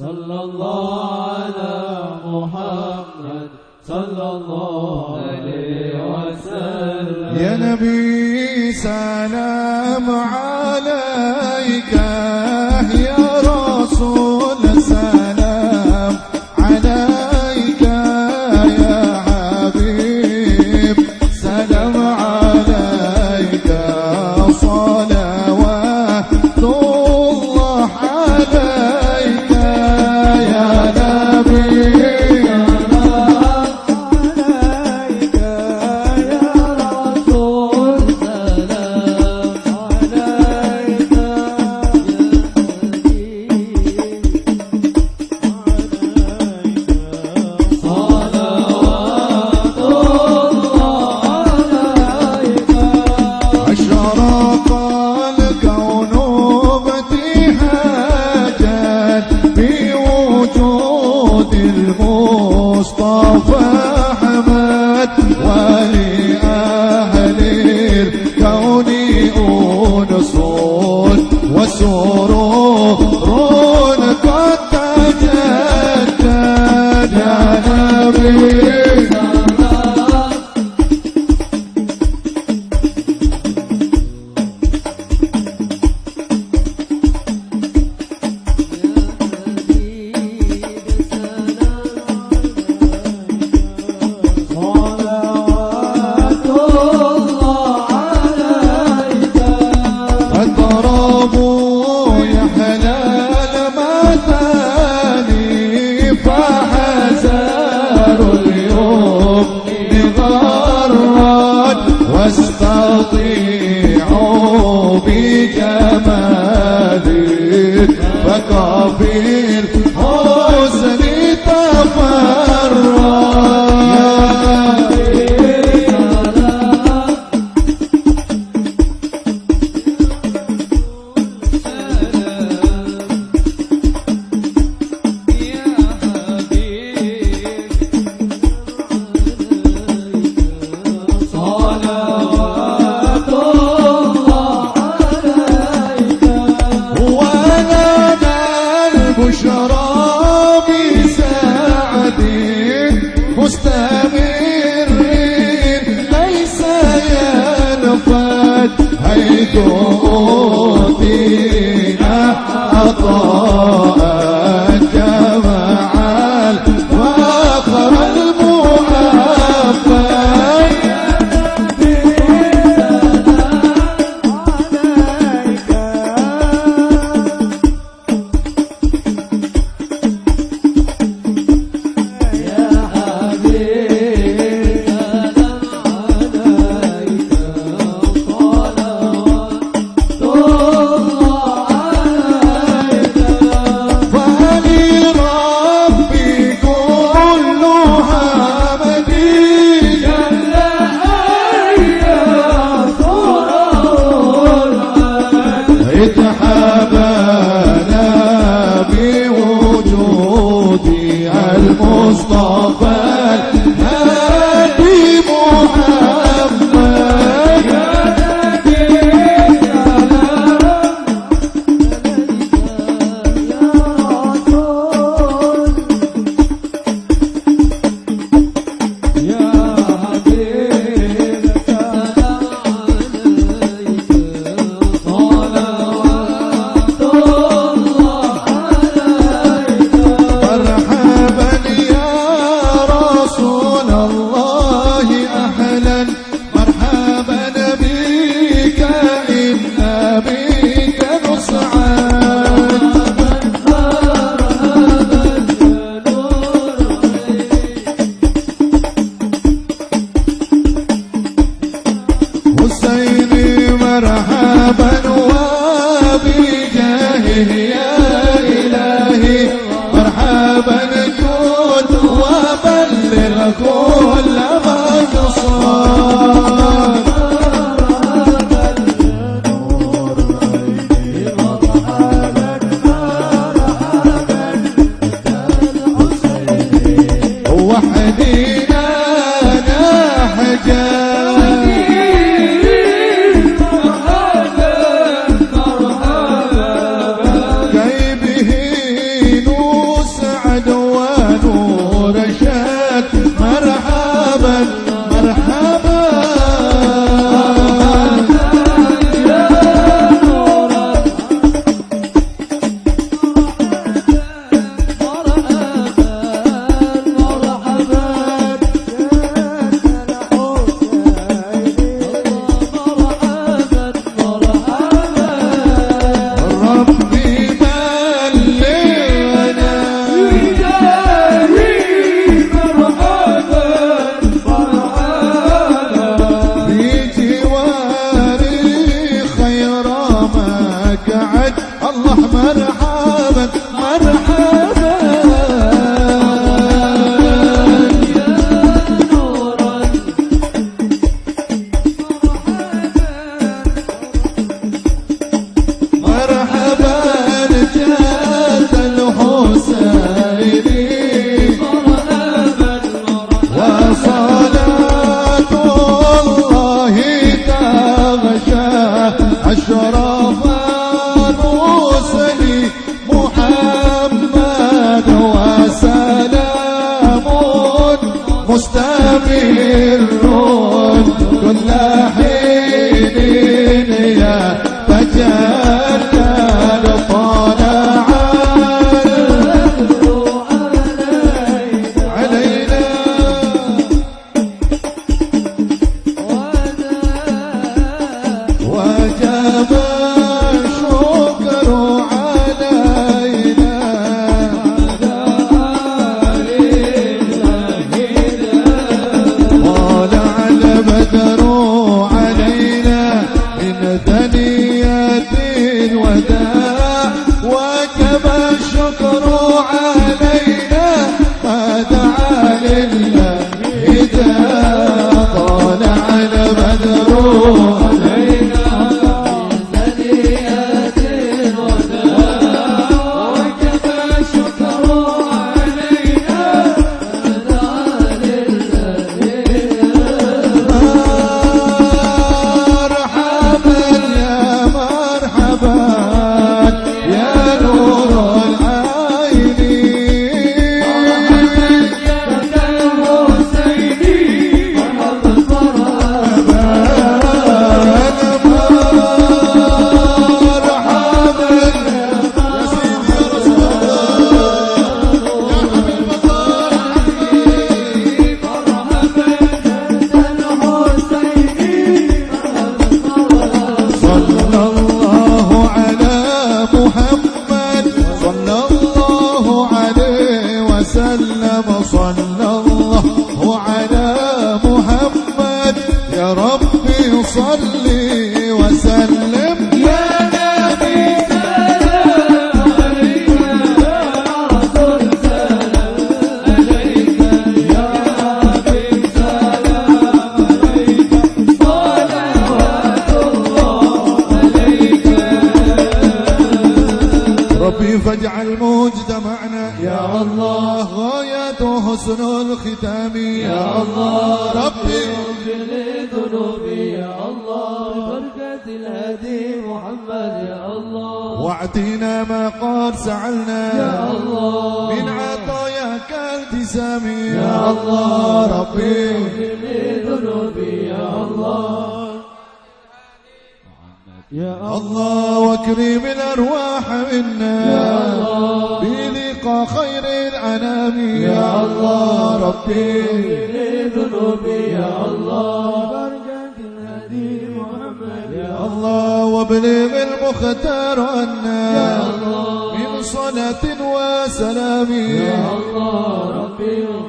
صلى الله على محمد صلى الله عليه وسلم. يا نبي سلام عليك. أطيعوا بجمالك فكفي الحسن تفرق صلاة حيث فينا أطاع Mustafa بعد مستمر كل حين صلي وسلم. يا نبي ربي فاجعل مجتمعنا يا الله. غايته حسن الختام. يا الله. ربي. ذنوبي يا الله الهدي محمد يا الله. واعطينا ما قد سعلنا. يا الله. من عطاياك التزام يا الله. ربي. اغفر لي ذنوبي يا الله. يا الله. واكرم الأرواح منا. يا الله. بلقاء خير الأنام. يا الله. ربي. اغفر لي ذنوبي يا الله. الله وابلغ المختار عنا يا الله. من صلاة وسلام. يا الله ربي.